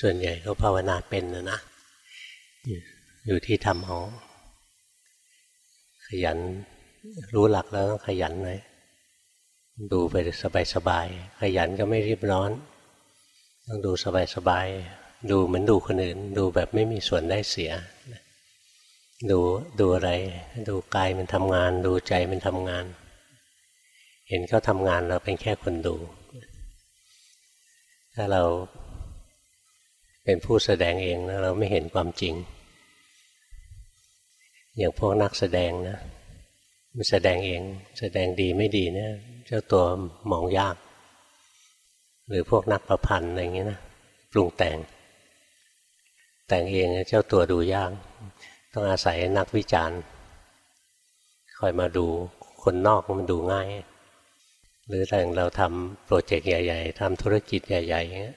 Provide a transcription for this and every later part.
ส่วนใหญ่เขาภาวนาเป็นนะนะอยู่ที่ทำเอาขยันรู้หลักแล้วต้องขยันหน่อยดูไปสบายๆขยันก็ไม่รีบร้อน ต้องดูสบายๆดูเหมือนดูคนอื่น ดูแบบไม่มีส่วนได้เสีย ดูดูอะไร ดูกายมันทำงาน ดูใจมันทำงาน เห็นเขาทำงานเราเป็นแค่คนดู ถ้าเรา เป็นผู้แสดงเองแล้วเราไม่เห็นความจริง อย่างพวกนักแสดงนะมันแสดงเอง แสดงดีไม่ดีเนี่ยเจ้าตัวมองยาก หรือพวกนักประพันธ์อะไรเงี้ยนะปรุงแต่ง แต่งเองเจ้าตัวดูยาก ต้องอาศัยนักวิจารณ์คอยมาดูคนนอกมันดูง่าย หรืออย่างเราทำโปรเจกต์ใหญ่ ๆทำธุรกิจใหญ่ๆเงี้ย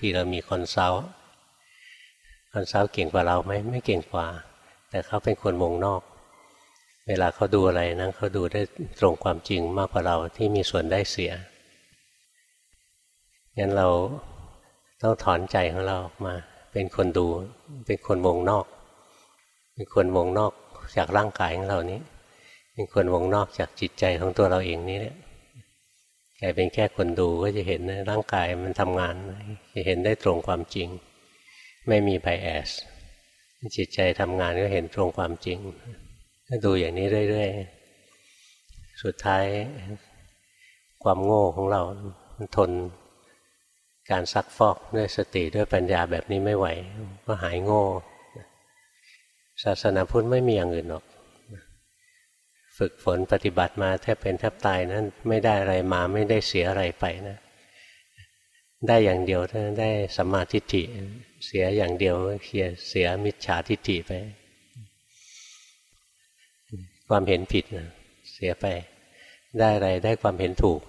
ที่เรามี consult consult เก่งกว่าเราไหมไม่เก่งกว่า แต่เขาเป็นคนวงนอก เวลาเขาดูอะไรนะเขาดูได้ตรงความจริงมากกว่าเราที่มีส่วนได้เสียงั้นเราต้องถอนใจของเราออกมา เป็นคนดู เป็นคนวงนอก เป็นคนวงนอกจากร่างกายของเรานี้ เป็นคนวงนอกจากจิตใจของตัวเราเองนี้เนี่ย กลายเป็นแค่คนดูก็จะเห็นนะร่างกายมันทำงาน จะเห็นได้ตรงความจริง ไม่มีไบแอสจิตใจทำงานก็เห็นตรงความจริงก็ดูอย่างนี้เรื่อยๆ สุดท้ายความโง่ของเรามันทนการซักฟอกด้วยสติด้วยปัญญาแบบนี้ไม่ไหว ก็หายโง่ ศาสนาพุทธไม่มีอย่างอื่นหรอก ฝึกฝนปฏิบัติมาแทบเป็นแทบตายนั้นไม่ได้อะไรมาไม่ได้เสียอะไรไปนะ ได้อย่างเดียวถ้าได้สัมมาทิฏฐิเสียอย่างเดียวเสียเสียมิจฉาทิฏฐิไป ความเห็นผิดนะเสียไป ได้อะไรได้ความเห็นถูก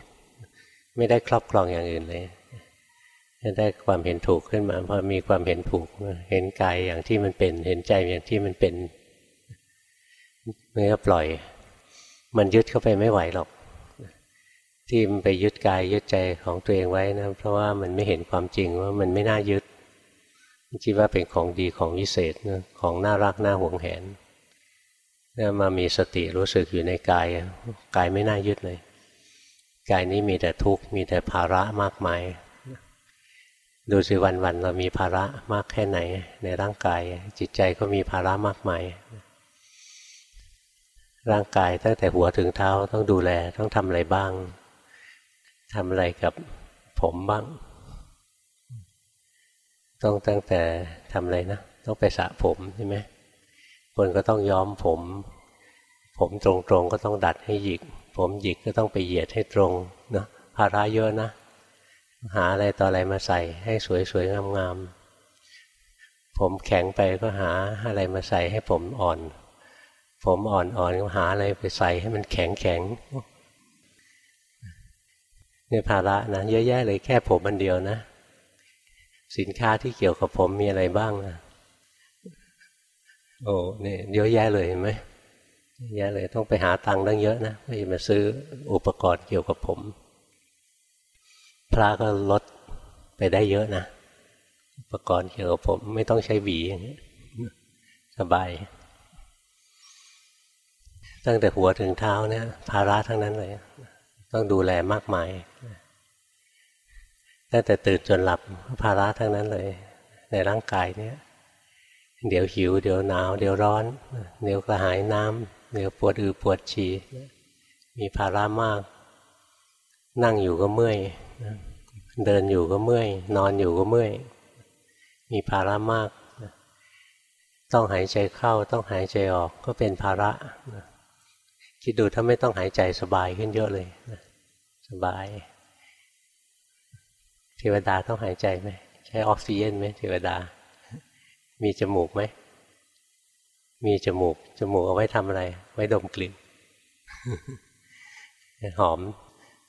ไม่ได้ครอบครองอย่างอื่นเลยได้ความเห็นถูกขึ้นมาพอมีความเห็นถูก เห็นกายอย่างที่มันเป็น เห็นใจอย่างที่มันเป็นเมื่อปล่อย มันยึดเข้าไปไม่ไหวหรอก ที่มันไปยึดกายยึดใจของตัวเองไว้นะเพราะว่ามันไม่เห็นความจริงว่ามันไม่น่ายึดคิดว่าเป็นของดีของวิเศษนะของน่ารักน่าหวงแหนแล้วมามีสติรู้สึกอยู่ในกายกายไม่น่ายึดเลย กายนี้มีแต่ทุกข์มีแต่ภาระมากมาย ดูสิวันๆเรามีภาระมากแค่ไหน ในร่างกายจิตใจก็มีภาระมากมาย ร่างกายตั้งแต่หัวถึงเท้าต้องดูแลต้องทำอะไรบ้างทำอะไรกับผมบ้าง ต้องตั้งแต่ทำอะไรนะต้องไปสระผมใช่ไหมคนก็ต้องย้อมผม ผมตรงๆก็ต้องดัดให้หยิก ผมหยิกก็ต้องไปเหยียดให้ตรงเนาะภาระเยอะนะ หาอะไรต่ออะไรมาใส่ให้สวยๆงามๆผมแข็งไปก็หาอะไรมาใส่ให้ผมอ่อน ผมอ่อนๆก็หาอะไรไปใส่ให้มันแข็งแข็งเนี่ยภาระนะเยอะแยะเลยแค่ผมอันเดียวนะ สินค้าที่เกี่ยวกับผมมีอะไรบ้างนะโอ้เนี่ยเยอะแยะเลยเห็นไหมเยอะเลยต้องไปหาตังค์ตั้งเยอะนะไม่มาซื้ออุปกรณ์เกี่ยวกับผม พระก็ลดไปได้เยอะนะอุปกรณ์เกี่ยวกับผม ไม่ต้องใช้หวีอย่างนี้สบาย ตั้งแต่หัวถึงเท้าเนี่ยภาระทั้งนั้นเลย ต้องดูแลมากมายตั้งแต่ตื่นจนหลับภาระทั้งนั้นเลย ในร่างกายเนี่ยเดี๋ยวหิว เดี๋ยวหนาว เดี๋ยวร้อน เดี๋ยวกระหายน้ำเดี๋ยวปวดอือปวดฉี่มีภาระมาก นั่งอยู่ก็เมื่อยเดินอยู่ก็เมื่อย นอนอยู่ก็เมื่อย มีภาระมาก ต้องหายใจเข้า ต้องหายใจออกก็เป็นภาระ คิดดูถ้าไม่ต้องหายใจสบายขึ้นเยอะเลยสบายเทวดาต้องหายใจไหมใช้ออกซิเจนไหมเทวดา มีจมูกไหมมีจมูก จมูกเอาไว้ทำอะไร ไว้ดมกลิ่นหอม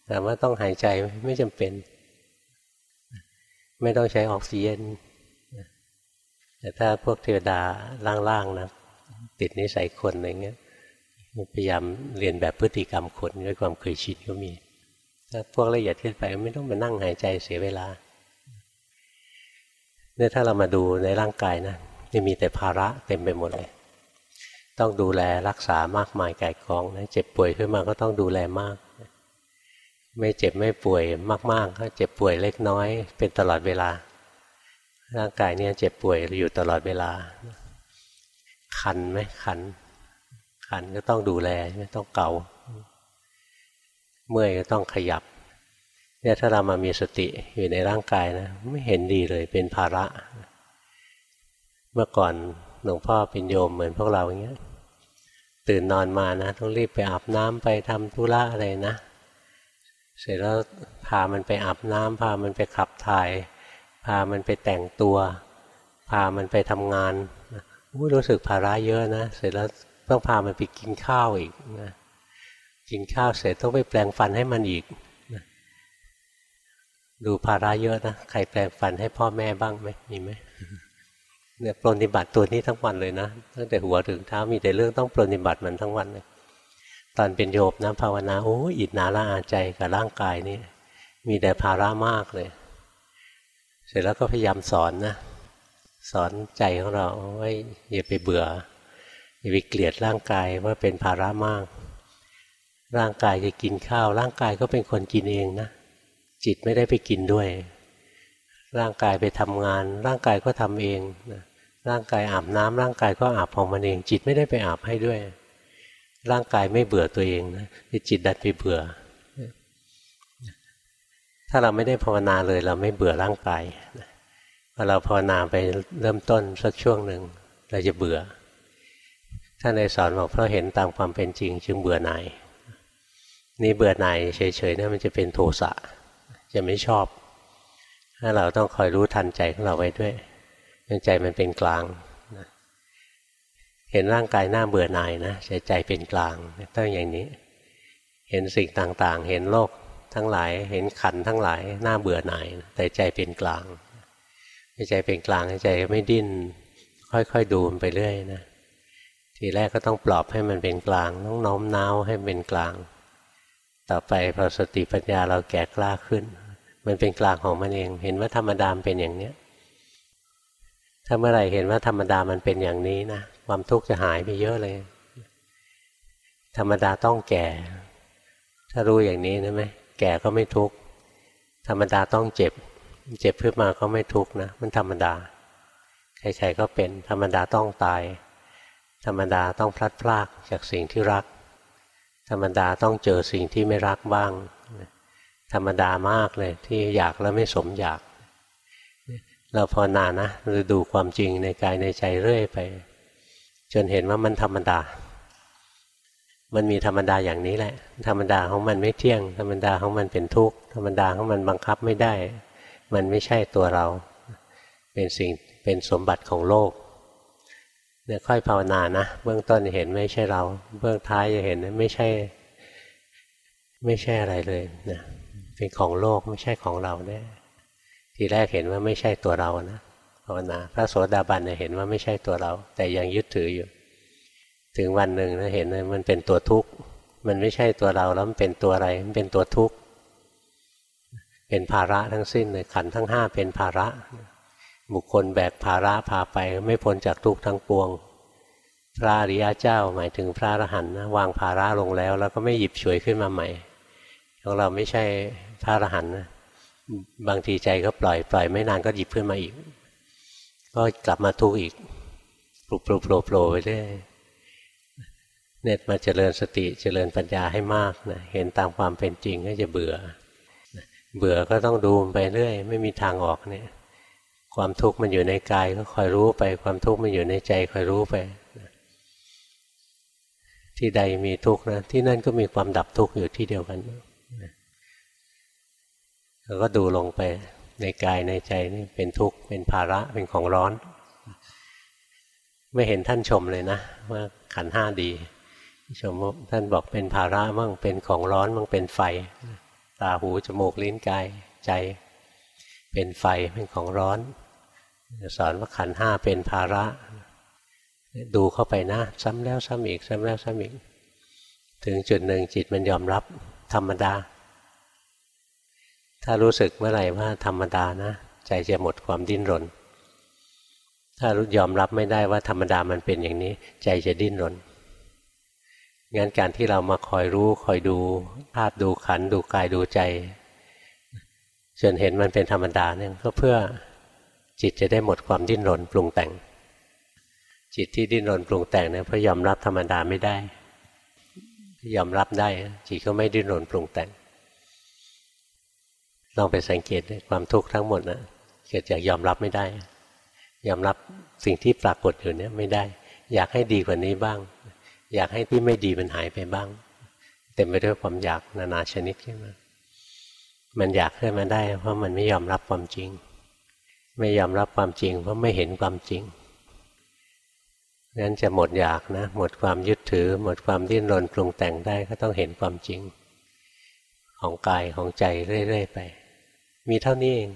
แต่ว่าต้องหายใจไม่จำเป็น ไม่ต้องใช้ออกซิเจนแต่ถ้าพวกเทวดาล่างๆนะติดนิสัยคนอะไรเงี้ย พยายามเรียนแบบพฤติกรรมคนด้วยความเคยชินก็มี ถ้าพวกละเอียดขึ้นไปไม่ต้องมานั่งหายใจเสียเวลาเนี่ยถ้าเรามาดูในร่างกายนะนี่มีแต่ภาระเต็มไปหมดเลย ต้องดูแลรักษามากมายไก่กองนะเจ็บป่วยขึ้นมาก็ต้องดูแลมาก ไม่เจ็บไม่ป่วยมาก ๆ ก็เจ็บป่วยเล็กน้อย เป็นตลอดเวลา ร่างกายเนี่ยเจ็บป่วยอยู่ตลอดเวลา คันไหมคัน คันก็ต้องดูแลไม่ต้องเกาเมื่อยก็ต้องขยับเนี่ยถ้าเรามามีสติอยู่ในร่างกายนะ ไม่เห็นดีเลยเป็นภาระ เมื่อก่อนหลวงพ่อเป็นโยมเหมือนพวกเราอย่างเงี้ย ตื่นนอนมานะ ต้องรีบไปอาบน้ำไปทำธุระอะไรนะ เสร็จแล้วพามันไปอาบน้ำพามันไปขับถ่าย พามันไปแต่งตัว พามันไปทำงานรู้สึกภาระเยอะนะ เสร็จแล้ว ต้องพามันไปกินข้าวอีกนะกินข้าวเสร็จต้องไปแปลงฟันให้มันอีกนะดูภาระเยอะนะใครแปลงฟันให้พ่อแม่บ้างไหมมีไหมเนี่ยปรนิบัติตัวนี้ทั้งวันเลยนะตั้งแต่หัวถึงเท้ามีแต่เรื่องต้องปรนิบัติมันทั้งวันเลยตอนเป็นโยบนะภาวนาโอ้อิดนาละอาใจกับร่างกายนี่มีแต่ภาระมากเลย เสร็จแล้วก็พยายามสอนนะ สอนใจของเราว่าอย่าไปเบื่อ อย่าไปเกลียดร่างกายว่าเป็นภาระมาก ร่างกายจะกินข้าว ร่างกายก็เป็นคนกินเองนะ จิตไม่ได้ไปกินด้วย ร่างกายไปทำงาน ร่างกายก็ทำเองนะร่างกายอาบน้ำร่างกายก็อาบของมันเอง จิตไม่ได้ไปอาบให้ด้วย ร่างกายไม่เบื่อตัวเองนะจิตดัดไปเบื่อ ถ้าเราไม่ได้ภาวนาเลยเราไม่เบื่อร่างกายพอเราภาวนาไปเริ่มต้นสักช่วงหนึ่งเราจะเบื่อ ท่านในสอนบอกเพราะเห็นตามความเป็นจริง จึงเบื่อหน่ายนี่เบื่อหน่ายเฉยๆนะมันจะเป็นโทสะจะไม่ชอบ ถ้าเราต้องคอยรู้ทันใจของเราไว้ด้วยใจมันเป็นกลางนะเห็นร่างกายหน้าเบื่อหน่ายนะใจใจเป็นกลางต้องอย่างนี้ เห็นสิ่งต่างๆ เห็นโลกทั้งหลาย เห็นขันทั้งหลายหน้าเบื่อหน่าย แต่ใจเป็นกลางใจเป็นกลางใจไม่ดิ้นค่อยๆดูมันไปเรื่อยนะ ทีแรกก็ต้องปลอบให้มันเป็นกลางต้องน้อมน้าวให้เป็นกลาง ต่อไปพอสติปัญญาเราแก่กล้าขึ้น มันเป็นกลางของมันเอง เห็นว่าธรรมดาเป็นอย่างเนี้ยถ้าเมื่อไหร่เห็นว่าธรรมดามันเป็นอย่างนี้นะความทุกข์จะหายไปเยอะเลย ธรรมดาต้องแก่ ถ้ารู้อย่างนี้นะไหมแก่ก็ไม่ทุกข์ธรรมดาต้องเจ็บ เจ็บขึ้นมาก็ไม่ทุกข์นะ มันธรรมดาใครๆก็เป็นธรรมดาต้องตาย ธรรมดาต้องพลัดพรากจากสิ่งที่รัก ธรรมดาต้องเจอสิ่งที่ไม่รักบ้าง ธรรมดามากเลยที่อยากแล้วไม่สมอยาก เราพอนานะเราดูความจริงในกายในใจเรื่อยไป จนเห็นว่ามันธรรมดา มันมีธรรมดาอย่างนี้แหละ ธรรมดาของมันไม่เที่ยง ธรรมดาของมันเป็นทุกข์ธรรมดาของมันบังคับไม่ได้ มันไม่ใช่ตัวเรา เป็นสิ่งเป็นสมบัติของโลก เนี่ยค่อยภาวนานะเบื้องต้นเห็นไม่ใช่เรา เบื้องท้ายจะเห็นไม่ใช่ ไม่ใช่อะไรเลยนะเป็นของโลกไม่ใช่ของเราเนี่ยทีแรกเห็นว่าไม่ใช่ตัวเรานะภาวนาพระโสดาบันเนี่ยเห็นว่าไม่ใช่ตัวเรา แต่ยังยึดถืออยู่ ถึงวันหนึ่งนะเห็นมันเป็นตัวทุกข์มันไม่ใช่ตัวเราแล้วมันเป็นตัวอะไร มันเป็นตัวทุกข์เป็นภาระทั้งสิ้นเลยขันทั้งห้าเป็นภาระ บุคคลแบกภาระพาไปไม่พ้นจากทุกข์ทั้งปวง พระอริยเจ้าหมายถึงพระอรหันต์วางภาระลงแล้ว แล้วก็ไม่หยิบฉวยขึ้นมาใหม่ของเราไม่ใช่พระอรหันต์บางทีใจก็ปล่อยปล่อยไม่นานก็หยิบขึ้นมาอีก ก็กลับมาทุกข์อีกปลุกโผล่โผล่โผล่ไปเรื่อยเน็ตมาเจริญสติเจริญปัญญาให้มากนะเห็นตามความเป็นจริงก็จะเบื่อ เบื่อก็ต้องดูไปเรื่อย ไม่มีทางออกเนี่ย ความทุกข์มันอยู่ในกายก็คอยรู้ไป ความทุกข์มันอยู่ในใจคอยรู้ไป ที่ใดมีทุกข์นะที่นั่นก็มีความดับทุกข์อยู่ที่เดียวกันเราก็ดูลงไปในกายในใจนี่เป็นทุกข์เป็นภาระเป็นของร้อน ไม่เห็นท่านชมเลยนะ ว่าขันห้าดีชมท่านบอกเป็นภาระมั่งเป็นของร้อนมั่งเป็นไฟ ตาหูจมูกลิ้นกายใจ เป็นไฟเป็นของร้อน สอนว่าขันห้าเป็นภาระ ดูเข้าไปนะ ซ้ำแล้วซ้ำอีก ซ้ำแล้วซ้ำอีก ถึงจุดหนึ่งจิตมันยอมรับธรรมดา ถ้ารู้สึกเมื่อไหร่ว่าธรรมดานะ ใจจะหมดความดิ้นรน ถ้ารู้ยอมรับไม่ได้ว่าธรรมดามันเป็นอย่างนี้ ใจจะดิ้นรนงั้นการที่เรามาคอยรู้คอยดู ภาพดูขันดูกายดูใจ จนเห็นมันเป็นธรรมดาเนี่ยก็เพื่อจิตจะได้หมดความดิ้นรนปรุงแต่ง จิตที่ดิ้นรนปรุงแต่งเนี่ยเพราะยอมรับธรรมดาไม่ได้ยอมรับได้ จิตก็ไม่ดิ้นรนปรุงแต่ง ลองไปสังเกตความทุกข์ทั้งหมดนะเกิดจากยอมรับไม่ได้ ยอมรับสิ่งที่ปรากฏอยู่เนี่ยไม่ได้ อยากให้ดีกว่านี้บ้าง อยากให้ที่ไม่ดีมันหายไปบ้าง เต็มไปด้วยความอยากนานาชนิดขึ้นมา มันอยากขึ้นมาได้ เพราะมันไม่ยอมรับความจริง ไม่ยอมรับความจริง เพราะไม่เห็นความจริงงั้นจะหมดอยากนะหมดความยึดถือ หมดความดิ้นรนปรุงแต่งได้ก็ต้องเห็นความจริง ของกายของใจเรื่อยๆไป มีเท่านี้เอง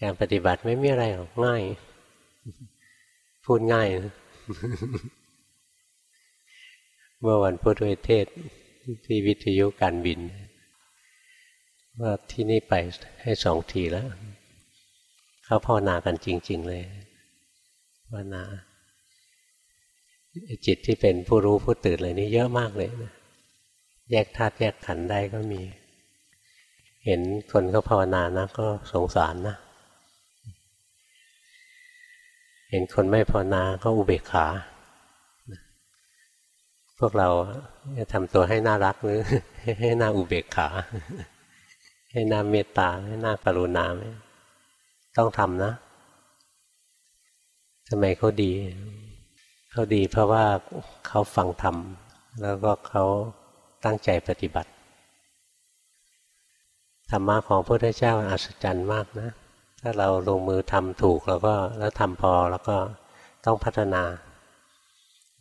การปฏิบัติไม่มีอะไรหรอกง่าย พูดง่ายนะเมื่อวันพุธเวเทศที่วิทยุการบิน ว่าที่นี่ไปให้สองทีแล้ว เขาพ่อนากันจริง ๆ เลยว่านาจิตที่เป็นผู้รู้ผู้ตื่นเลยนี่เยอะมากเลยนะแยกธาตุแยกขันได้ก็มี เห็นคนเขาภาวนานะ ก็สงสารนะ เห็นคนไม่ภาวนาก็อุเบกขา พวกเราจะทำตัวให้น่ารักหรือให้น่าอุเบกขา ให้น่าเมตตาให้น่ากรุณาไหมต้องทำนะทำไมเขาดี เขาดีเพราะว่าเขาฟังธรรม แล้วก็เขาตั้งใจปฏิบัติธรรมะของพระพุทธเจ้าอัศจรรย์มากนะ ถ้าเราลงมือทำถูกแล้วก็แล้วทำพอแล้วก็ต้องพัฒนา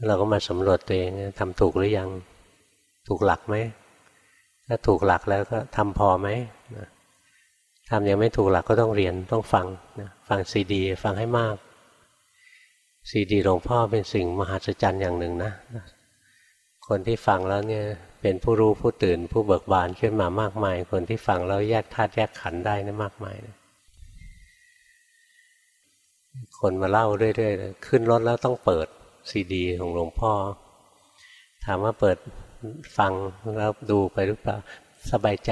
เราก็มาสำรวจตัวเองทำถูกหรือยัง ถูกหลักไหมถ้าถูกหลักแล้วก็ทำพอไหม ทำยังไม่ถูกหลักก็ต้องเรียนต้องฟังนะฟังซีดี ฟังให้มากซีดีหลวงพ่อเป็นสิ่งมหัศจรรย์อย่างหนึ่งนะคนที่ฟังแล้วเนี่ยเป็นผู้รู้ผู้ตื่นผู้เบิกบานขึ้นมามากมาย คนที่ฟังแล้วแยกธาตุแยกขันได้นะมากมายนะคนมาเล่าเรื่อยๆขึ้นรถแล้วต้องเปิดซีดี ของหลวงพ่อ ถามว่าเปิดฟังแล้วดูไปหรือเปล่าสบายใจ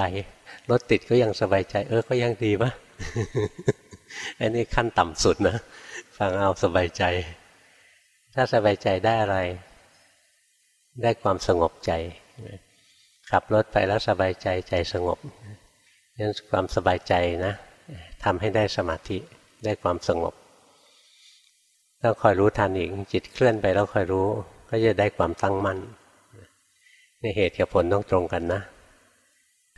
รถติดก็ยังสบายใจ เออก็ยังดีปะอันนี้ขั้นต่ำสุดนะฟังเอาสบายใจ ถ้าสบายใจได้อะไร ได้ความสงบใจขับรถไปแล้วสบายใจใจสงบนั้นความสบายใจนะทำให้ได้สมาธิได้ความสงบต้องคอยรู้ทันอีกจิตเคลื่อนไปแล้วคอยรู้ ก็จะได้ความตั้งมั่นในเหตุกับผลต้องตรงกันนะ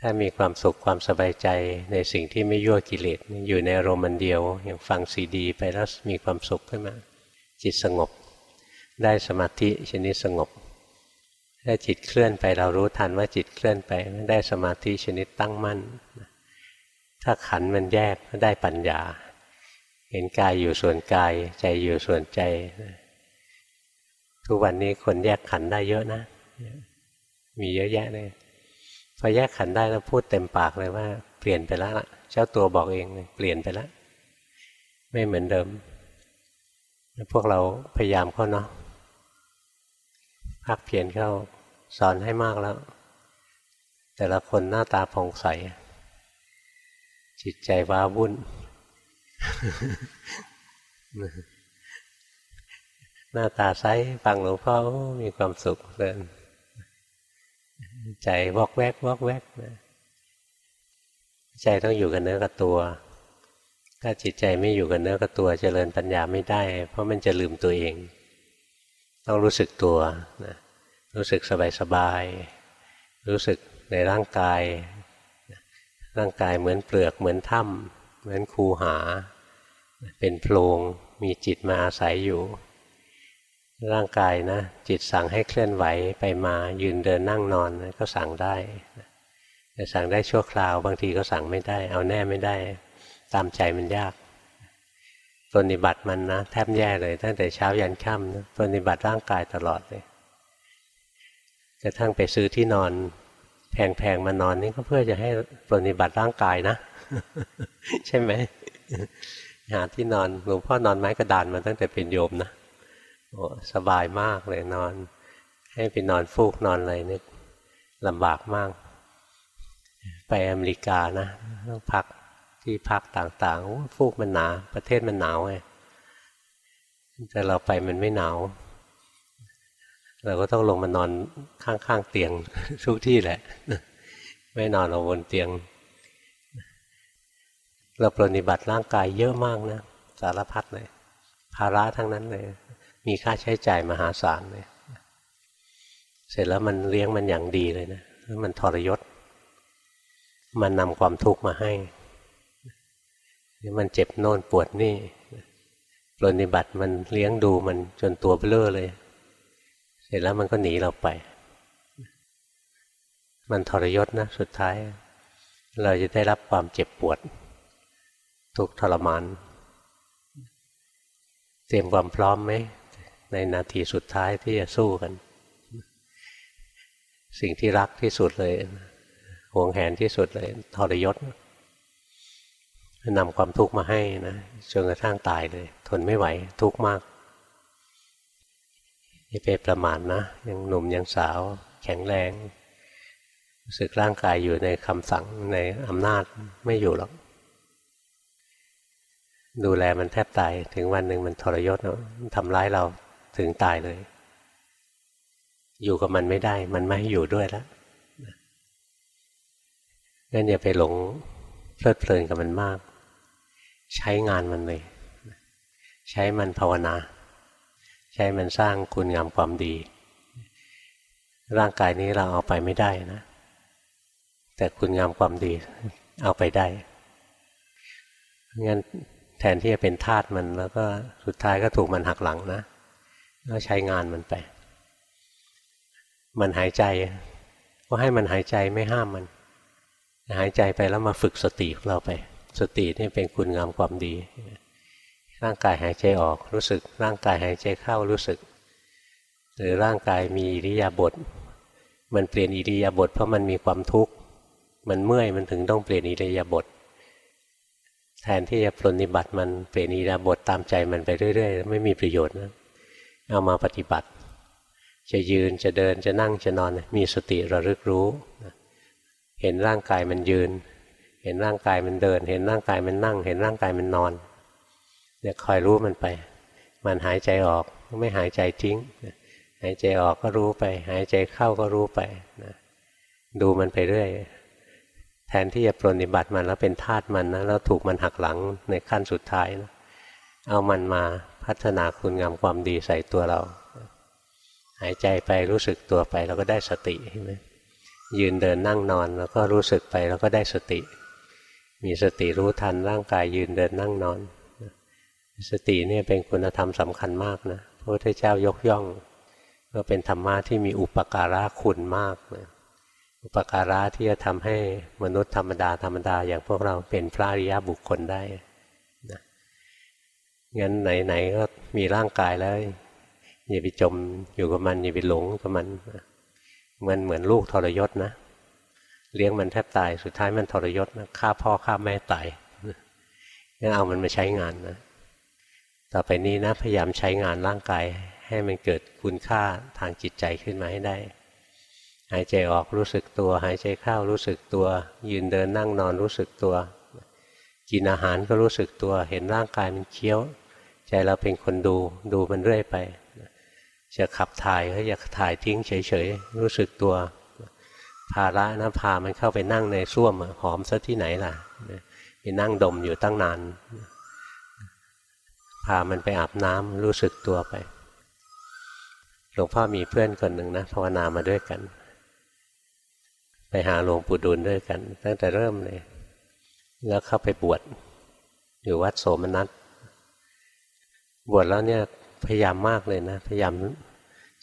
ถ้ามีความสุขความสบายใจในสิ่งที่ไม่ยั่วกิเลสอยู่ในอารมณ์เดียว อย่างฟังซีดี ไปแล้วมีความสุขขึ้นมา จิตสงบ ได้สมาธิชนิดสงบ ถ้าจิตเคลื่อนไปเรารู้ทันว่าจิตเคลื่อนไปได้สมาธิชนิดตั้งมั่น ถ้าขันมันแยกก็ได้ปัญญา เห็นกายอยู่ส่วนกายใจอยู่ส่วนใจ ทุกวันนี้คนแยกขันได้เยอะนะ มีเยอะแยะเลย พอแยกขันได้แล้วพูดเต็มปากเลยว่า เปลี่ยนไปแล้วล่ะ เจ้าตัวบอกเองเปลี่ยนไปแล้วไม่เหมือนเดิม พวกเราพยายามเขาเนาะพักเพียนเข้าสอนให้มากแล้ว แต่ละคนหน้าตาผ่องใส จิตใจว้าวุ่น หน้าตาใสฟังหลวงพ่อมีความสุขเลย ใจวอกแวกวอกแวกนะใจต้องอยู่กับเนื้อกับตัว ถ้าจิตใจไม่อยู่กับเนื้อกับตัวจเจริญปัญญาไม่ได้ เพราะมันจะลืมตัวเอง ต้องรู้สึกตัวนะรู้สึกสบายสบาย รู้สึกในร่างกาย ร่างกายเหมือนเปลือกเหมือนถ้ำเหมือนคูหา เป็นโพรงมีจิตมาอาศัยอยู่ ร่างกายนะ จิตสั่งให้เคลื่อนไหวไปมายืนเดินนั่งนอนก็สั่งได้แต่สั่งได้ชั่วคราว บางทีก็สั่งไม่ได้ เอาแน่ไม่ได้ ตามใจมันยากปฏิบัติมันนะแทบแย่เลย ตั้งแต่เช้ายันค่ำนะปฏิบัติร่างกายตลอดเลยกระทั่งไปซื้อที่นอนแพงๆมานอนนี่ก็เพื่อจะให้ปฏิบัติร่างกายนะ ใช่ไหมหาที่นอนหลวงพ่อนอนไม้กระดานมาตั้งแต่เป็นโยมนะ โอ้สบายมากเลยนอน ให้ไปนอนฟูกนอนอะไรนี่ลำบากมาก ไปอเมริกานะต้องพักที่พักต่างๆฟูกมันหนา ประเทศมันหนาวไงแต่เราไปมันไม่หนาว เราก็ต้องลงมานอนข้างๆเตียงทุกที่แหละ ไม่นอนลงบนเตียง เราปฏิบัติร่างกายเยอะมากนะ สารพัดเลยภาระทั้งนั้นเลย มีค่าใช้จ่ายมหาศาลเลยเสร็จแล้วมันเลี้ยงมันอย่างดีเลยนะมันทรยศ มันนำความทุกข์มาให้มันเจ็บโน่นปวดนี่ปฏิบัติมันเลี้ยงดูมันจนตัวเบลอเลย เสร็จแล้วมันก็หนีเราไป มันทรยศนะ สุดท้าย เราจะได้รับความเจ็บปวด ทุกทรมาน เตรียมความพร้อมไหม ในนาทีสุดท้ายที่จะสู้กัน สิ่งที่รักที่สุดเลยห่วงแหนที่สุดเลยทรยศนำความทุกข์มาให้นะจนกระทั่งตายเลย ทนไม่ไหวทุกข์มากอย่าไปประมาทนะ ยังหนุ่มยังสาว แข็งแรงรู้สึกร่างกายอยู่ในคำสั่งในอำนาจไม่อยู่หรอก ดูแลมันแทบตาย ถึงวันหนึ่งมันทรยศนะทำร้ายเรา ถึงตายเลย อยู่กับมันไม่ได้ มันไม่ให้อยู่ด้วยแล้วงั้นอย่าไปหลงเพลิดเพลินกับมันมาก ใช้งานมันเลย ใช้มันภาวนา ใช้มันสร้างคุณงามความดี ร่างกายนี้เราเอาไปไม่ได้นะ แต่คุณงามความดีเอาไปได้งั้นแทนที่จะเป็นทาสมันแล้วก็สุดท้ายก็ถูกมันหักหลังนะ ก็ใช้งานมันไป มันหายใจ ก็ให้มันหายใจไม่ห้ามมัน หายใจไปแล้วมาฝึกสติของเราไป สตินี่เป็นคุณงามความดี ร่างกายหายใจออกรู้สึก ร่างกายหายใจเข้ารู้สึก หรือร่างกายมีอิริยาบถมันเปลี่ยนอิริยาบถเพราะมันมีความทุกข์ มันเมื่อยมันถึงต้องเปลี่ยนอิริยาบถแทนที่จะปรนิบัติมันเปลี่ยนอิริยาบถตามใจมันไปเรื่อย ๆ ไม่มีประโยชน์นะ เอามาปฏิบัติ จะยืนจะเดินจะนั่งจะนอนมีสติระลึกรู้ เห็นร่างกายมันยืน เห็นร่างกายมันเดิน เห็นร่างกายมันนั่ง เห็นร่างกายมันนอนเนี่ยคอยรู้มันไป มันหายใจออกไม่หายใจทิ้ง หายใจออกก็รู้ไป หายใจเข้าก็รู้ไปนะดูมันไปเรื่อยแทนที่จะปรนิบัติมันแล้วเป็นทาตมันนะแล้วถูกมันหักหลังในขั้นสุดท้ายนะเอามันมา พัฒนาคุณงามความดีใส่ตัวเรา หายใจไปรู้สึกตัวไปเราก็ได้สติใช่ไหมยืนเดินนั่งนอนแล้วก็รู้สึกไปแล้วก็ได้สติ มีสติรู้ทันร่างกายยืนเดินนั่งนอน สติเนี่ยเป็นคุณธรรมสำคัญมากนะพระพุทธเจ้ายกย่องก็เป็นธรรมะที่มีอุปการะคุณมากนะอุปการะที่จะทำให้มนุษย์ธรรมดาธรรมดาอย่างพวกเราเป็นพระอริยบุคคลได้ งั้นไหนๆก็มีร่างกายแล้วอย่าไปจมอยู่กับมันอย่าไปหลงกับมันมันเหมือนลูกทรยศนะ เลี้ยงมันแทบตายสุดท้ายมันทรยศนะฆ่าพ่อฆ่าแม่ตายงั้นเอามันมาใช้งานนะ ต่อไปนี้นะพยายามใช้งานร่างกาย ให้มันเกิดคุณค่าทางจิตใจขึ้นมาให้ได้ หายใจออกรู้สึกตัว หายใจเข้ารู้สึกตัว ยืนเดินนั่งนอนรู้สึกตัว กินอาหารก็รู้สึกตัว เห็นร่างกายมันเคี้ยว ใจเราเป็นคนดูดูมันเรื่อยไป จะขับถ่ายก็อยากถ่ายทิ้งเฉยๆ รู้สึกตัว ภาระนะพามันเข้าไปนั่งในส้วมหอมซะที่ไหนล่ะไปนั่งดมอยู่ตั้งนานพามันไปอาบน้ำรู้สึกตัวไปหลวงพ่อมีเพื่อนคนหนึ่งนะภาวนามาด้วยกัน ไปหาหลวงปู่ดูลด้วยกัน ตั้งแต่เริ่มเลย แล้วเข้าไปบวชอยู่วัดโสมนัส บวชแล้วเนี่ยพยายามมากเลยนะ พยายาม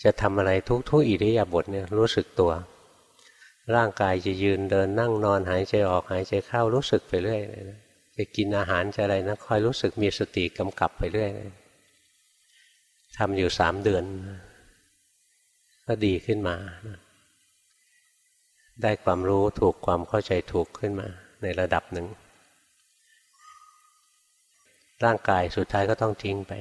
จะทำอะไรทุกทุกอิริยาบถเนี่ยรู้สึกตัว ร่างกายจะยืนเดินนั่งนอนหายใจออกหายใจเข้ารู้สึกไปเรื่อยเลยนะจะกินอาหารจะอะไรนะคอยรู้สึกมีสติกำกับไปเรื่อยเลยทำอยู่สามเดือน ก็ดีขึ้นมา ได้ความรู้ถูกความเข้าใจถูกขึ้นมา ในระดับหนึ่ง ร่างกายสุดท้ายก็ต้องทิ้งไป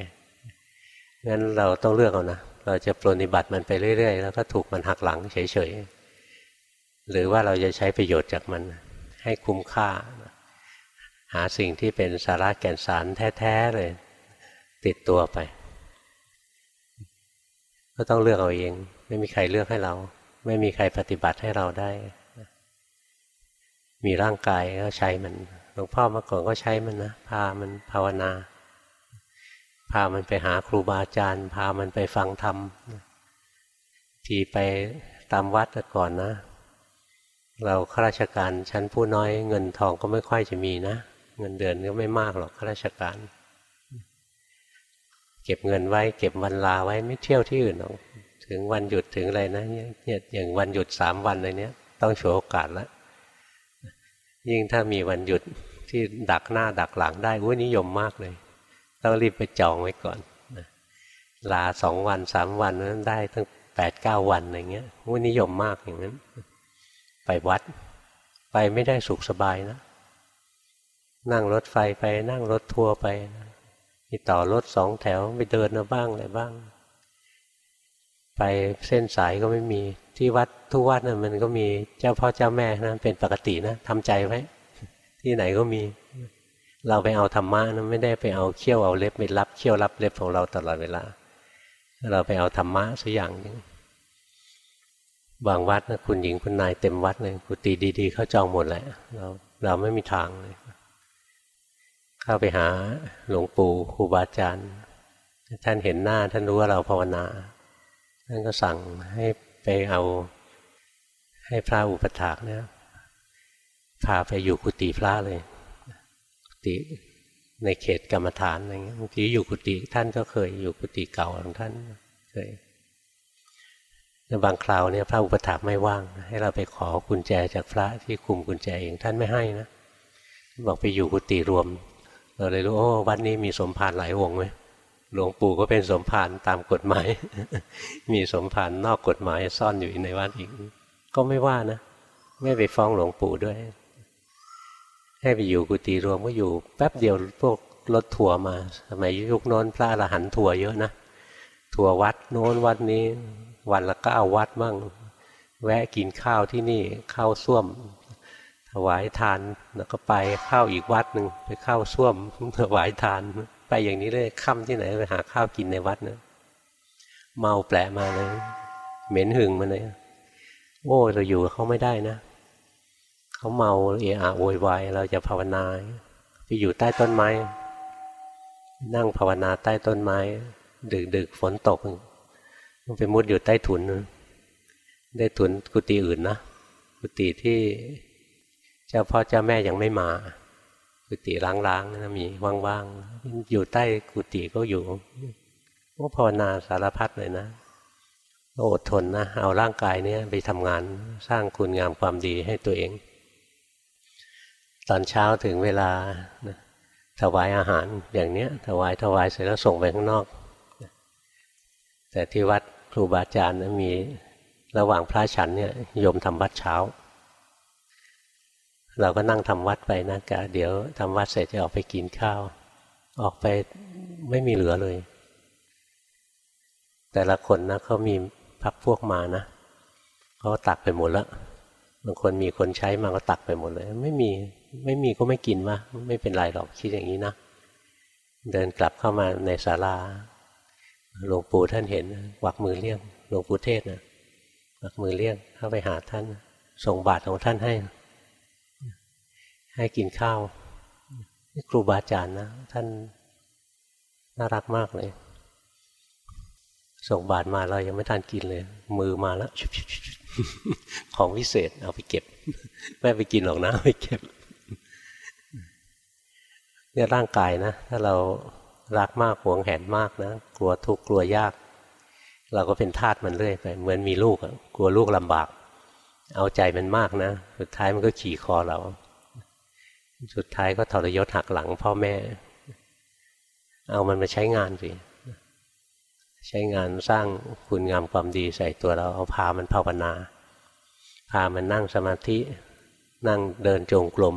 งั้นเราต้องเลือกเอานะ เราจะปรนิบัติมันไปเรื่อย ๆ แล้วก็ถูกมันหักหลังเฉยๆ หรือว่าเราจะใช้ประโยชน์จากมัน ให้คุ้มค่า หาสิ่งที่เป็นสาระแก่นสารแท้ๆเลย ติดตัวไป ก็ต้องเลือกเอาเอง ไม่มีใครเลือกให้เรา ไม่มีใครปฏิบัติให้เราได้ มีร่างกายก็ใช้มันหลวงพ่อเมื่อก่อนก็ใช้มันนะพามันภาวนา พามันไปหาครูบาอาจารย์ พามันไปฟังธรรมทีไปตามวัดก่อนนะ เราข้าราชการชั้นผู้น้อยเงินทองก็ไม่ค่อยจะมีนะ เงินเดือนก็ไม่มากหรอกข้าราชการ เก็บเงินไว้ เก็บวันลาไว้ไม่เที่ยวที่อื่นหรอกถึงวันหยุดถึงอะไรนะเนี่ยอย่างวันหยุดสามวันอะไรเนี้ยต้องโชว์โอกาสแล้วยิ่งถ้ามีวันหยุดที่ดักหน้าดักหลังได้อุ้ยนิยมมากเลย ต้องรีบไปจองไว้ก่อนลาสองวันสามวันนั้นได้ตั้งแปดเก้าวันอะไรเงี้ยอุ้นิยมมากอย่างนั้น ไปวัด ไปไม่ได้สุขสบายนะ นั่งรถไฟไปนั่งรถทัวร์ไปมีต่อรถสองแถวไปเดินมาบ้างอะไรบ้าง ไปเส้นสายก็ไม่มีที่วัดทุกวัดนะ่ะมันก็มีเจ้าพ่อเจ้าแม่นะเป็นปกตินะทำใจไว้ ที่ไหนก็มี เราไปเอาธรรมะนะไม่ได้ไปเอาเขี้ยวเอาเล็บไปรับเขี้ยวรับเล็บของเราตลอดเวลา เราไปเอาธรรมะสักอย่างนึงบางวัดนะคุณหญิงคุณนายเต็มวัดเลยกุฏิดีๆเขาจองหมดแหละเราเราไม่มีทางเลยเข้าไปหาหลวงปู่ครูบาอาจารย์ท่านเห็นหน้า ท่านรู้ว่าเราภาวนาท่านก็สั่งให้ไปเอาให้พระอุปถากเนี่ยพาไปอยู่กุฏิพระเลย กุฏิในเขตกรรมฐานอะไรเงี้ยบางทีอยู่กุฏิท่านก็เคยอยู่กุฏิเก่าของท่านเคยในบางคราวเนี่ยพระอุปถากไม่ว่าง ให้เราไปขอกุญแจจากพระที่คุมกุญแจเองท่านไม่ให้นะบอกไปอยู่กุฏิรวม เราเลยรู้โอ้วัดนี้มีสมภารหลายองค์ไหมหลวงปู่ก็เป็นสมภารตามกฎหมาย มีสมภารนอกกฎหมายซ่อนอยู่ในวัดอีก ก็ไม่ว่านะ ไม่ไปฟ้องหลวงปู่ด้วย ให้ไปอยู่กุฏิรวมก็อยู่ แป๊บเดียวพวกรถทัวมา สมัยยุคโน้นพระอรหันต์ทัวเยอะนะทัววัดโน้นวัดนี้ วันละก็เอาวัดบ้าง แวะกินข้าวที่นี่ข้าวส้วม ถวายทานแล้วก็ไปข้าวอีกวัดหนึ่งไปข้าวส้วมถวายทาน ไปอย่างนี้เลยค่ำที่ไหนไปหาข้าวกินในวัดเนะเมาแปลมาเลย เหม็นหึงมาเลยโอ้เราอยู่เขาไม่ได้นะ เขาเมาเอะอะโวยวายเราจะภาวนาไปอยู่ใต้ต้นไม้ นั่งภาวนาใต้ต้นไม้ ดึกดึกฝนตกต้องไปมุดอยู่ใต้ถุน ได้ถุนกุฏิอื่นนะกุฏิที่เจ้าพ่อเจ้าแม่ยังไม่มา กุฏิล้างๆนะมีว่างๆอยู่ใต้กุฏิก็อยู่ก็ภาวนาสารพัดเลยนะก็อดทนนะ เอาร่างกายเนี้ยไปทำงานสร้างคุณงามความดีให้ตัวเอง ตอนเช้าถึงเวลาถวายอาหารอย่างเนี้ย ถวายถวายเสร็จแล้วส่งไปข้างนอก แต่ที่วัดครูบาอาจารย์นะมีระหว่างพระฉันเนี่ยโยมทำวัดเช้า เราก็นั่งทำวัดไปนะกะเดี๋ยวทำวัดเสร็จจะออกไปกินข้าว ออกไปไม่มีเหลือเลย แต่ละคนนะเขามีพักพวกมานะเขาตักไปหมดแล้วบางคนมีคนใช้มาก็ตักไปหมดเลย ไม่มี ไม่มีก็ไม่กินวะไม่เป็นไรหรอกคิดอย่างนี้นะเดินกลับเข้ามาในศาลาหลวงปู่ท่านเห็นวักมือเรียกหลวงปู่เทศนะวักมือเรียกเข้าไปหาท่าน ส่งบาตรของท่านให้ ให้กินข้าวครูบาอาจารย์นะ ท่านน่ารักมากเลย ส่งบาทมาเรายังไม่ทันกินเลย มือมาแล้วของวิเศษ เอาไปเก็บ ไม่ไปกินหรอกนะไปเก็บ เนี่ยร่างกายนะ ถ้าเรารักมากหวงแหนมากนะ กลัวทุกข์กลัวยาก เราก็เป็นทาสมันเรื่อยไป เหมือนมีลูกกลัวลูกลำบาก เอาใจมันมากนะ สุดท้ายมันก็ขี่คอเรา สุดท้ายก็ทรยศหักหลังพ่อแม่ เอามันมาใช้งานสิใช้งานสร้างคุณงามความดีใส่ตัวเราเอาพามันภาวนา พามันนั่งสมาธิ นั่งเดินจงกรม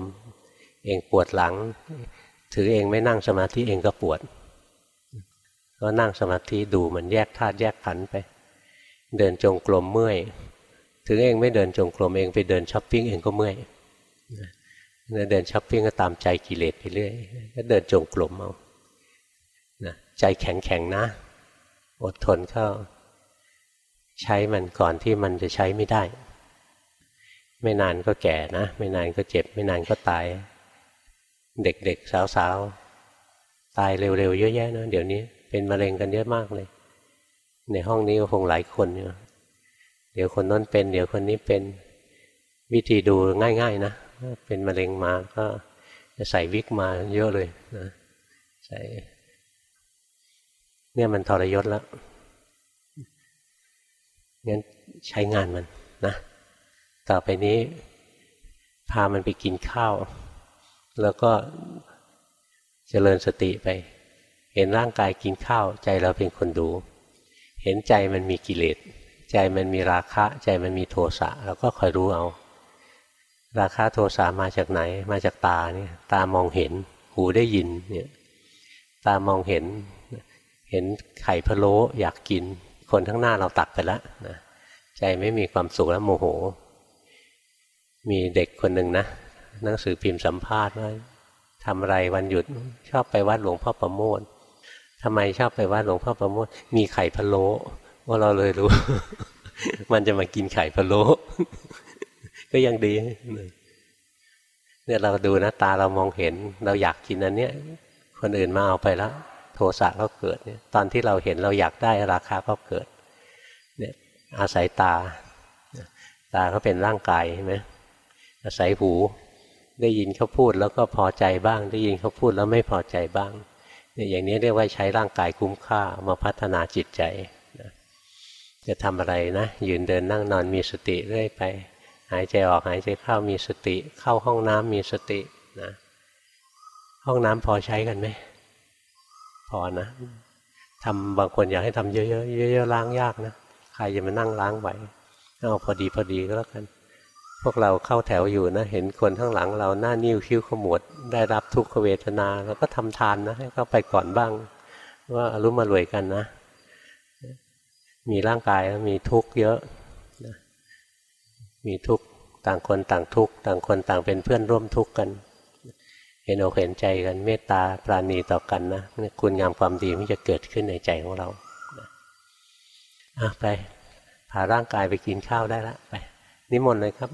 เองปวดหลัง ถือเองไม่นั่งสมาธิเองก็ปวด ก็นั่งสมาธิดูมันแยกธาตุแยกขันธ์ไป เดินจงกรมเมื่อย ถึงเองไม่เดินจงกรมเองไปเดินช้อปปิ้งเองก็เมื่อยเดินช้อปปิ้งก็ตามใจกิเลสไปเรื่อยก็เดินจงกรมเอาใจแข็งแข็งนะ อดทนเข้า ใช้มันก่อนที่มันจะใช้ไม่ได้ ไม่นานก็แก่นะ ไม่นานก็เจ็บ ไม่นานก็ตาย เด็กๆสาวๆ ตายเร็วๆ เยอะแยะนะเดี๋ยวนี้เป็นมะเร็งกันเยอะมากเลย ในห้องนี้ก็คงหลายคนอยู่เดี๋ยวคนนั้นเป็น เดี๋ยวคนนี้เป็นวิธีดูง่าย ๆ นะเป็นมะเร็งมาก็จะใส่วิกมาเยอะเลยนะใส่เนี่ยมันทรยศแล้วงั้นใช้งานมันนะ ต่อไปนี้พามันไปกินข้าว แล้วก็เจริญสติไป เห็นร่างกายกินข้าว ใจเราเป็นคนดู เห็นใจมันมีกิเลสใจมันมีราคะ ใจมันมีโทสะเราก็คอยรู้เอา ราคะโทสะมาจากไหน มาจากตาเนี่ยตามองเห็น หูได้ยินเนี่ยตามองเห็น เห็นไข่พะโล้อยากกิน คนข้างหน้าเราตักไปแล้วนะใจไม่มีความสุขแล้วโมโห มีเด็กคนหนึ่งนะ หนังสือพิมพ์สัมภาษณ์ว่าทำอะไรวันหยุดชอบไปวัดหลวงพ่อประโมททำไมชอบไปวัดหลวงพ่อประโมทมีไข่พะโล้ว่าเราเลยรู้ มันจะมากินไข่พะโล้ก็ยังดีเนี่ยเราดูนะตาเรามองเห็น เราอยากกินอันเนี้ยคนอื่นมาเอาไปแล้ว โทสะก็เกิดเนี่ย ตอนที่เราเห็นเราอยากได้ราคาก็เกิด เนี่ย อาศัยตา ตาก็เป็นร่างกายใช่ไหมอาศัยหู ได้ยินเขาพูดแล้วก็พอใจบ้าง ได้ยินเขาพูดแล้วไม่พอใจบ้างเนี่ยอย่างนี้เรียกว่าใช้ร่างกายคุ้มค่ามาพัฒนาจิตใจนะจะทำอะไรนะ ยืนเดินนั่งนอนมีสติเรื่อยไป หายใจออกหายใจเข้ามีสติ เข้าห้องน้ำมีสตินะห้องน้ำพอใช้กันไหมพอนะทำบางคนอยากให้ทำเยอะๆเยอะๆล้างยากนะใครจะมานั่งล้างไหวเอาพอดีพอดีก็แล้วกัน วกเราเข้าแถวอยู่นะ เห็นคนข้างหลังเราหน้านิ้วคิ้วขมวด ได้รับทุกขเวทนาเราก็ทำทานนะให้เขาไปก่อนบ้าง ว่ารู้มารวยกันนะ มีร่างกายมีทุกข์เยอะ มีทุกข์ต่างคนต่างทุกข์ต่างคนต่างเป็นเพื่อนร่วมทุกข์กัน เห็นอกเห็นใจกันเมตตาปราณีต่อกันนะคุณงามความดีมันจะเกิดขึ้นในใจของเราอะไปพาร่างกายไปกินข้าวได้ละไปนิมนต์เลยครับ